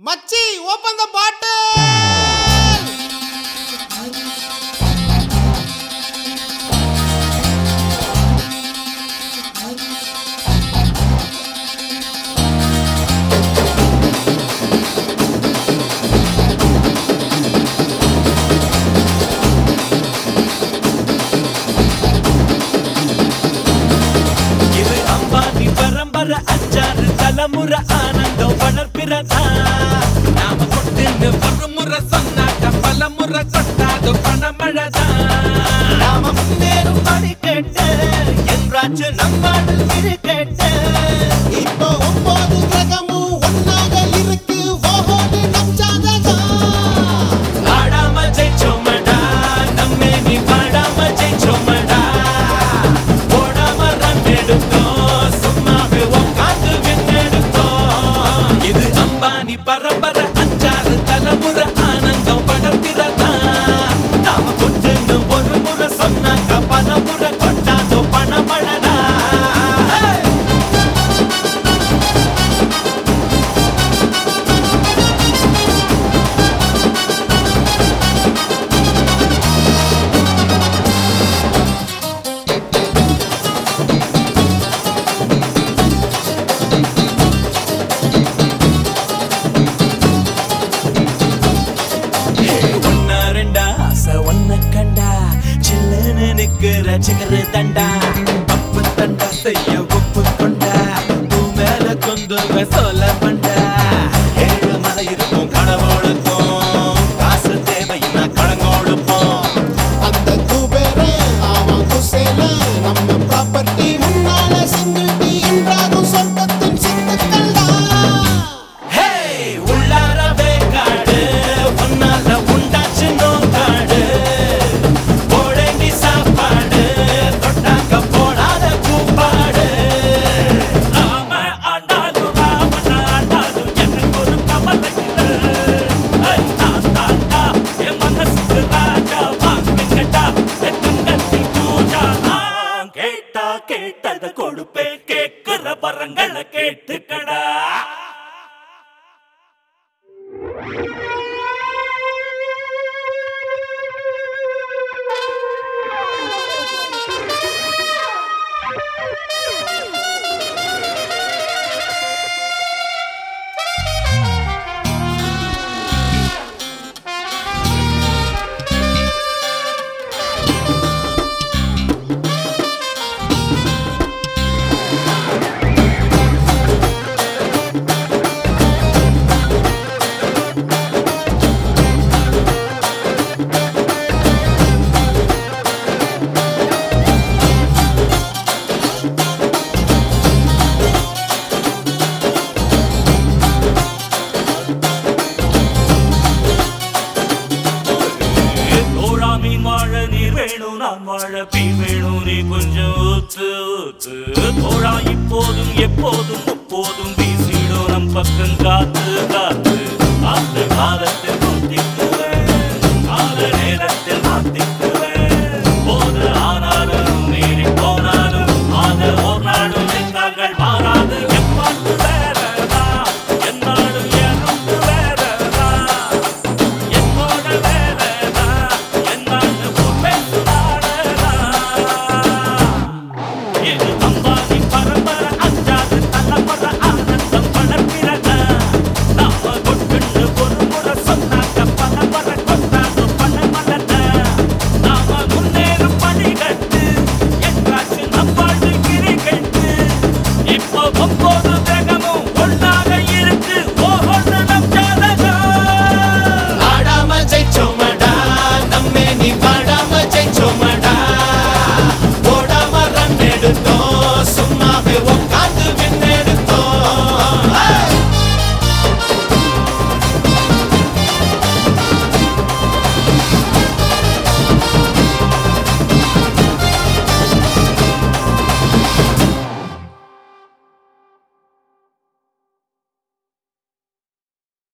மச்சி open the பாட்டில் இது அம்பானி பரம்பரை அஞ்சாறு தலைமுறை ஆனந்தம் வளர்ப்பிறதான் முறை சொன்னாக்க பல முறை கொட்டாது பணமழதா நாம முன்னேறும் படி கேட்டு என்றாச்சு நம்மாடு இருக்கேட்டு இப்போ ஒன்பது சிகரு தண்டா. அப்பு தண்டா செய்ய ஒப்பு கொண்டா. பூ மேல கொந்து சொல்ல கேட்டதை கொடுப்பேன். வேணும் நான் வாழ பீ வேணும் நீ கொஞ்சம் ஊத்து ஊத்து. போடா இப்போதும் எப்போதும் முப்போதும் வீசிடும் நம் பக்கம் காத்து காத்து. காத்து காலத்தில்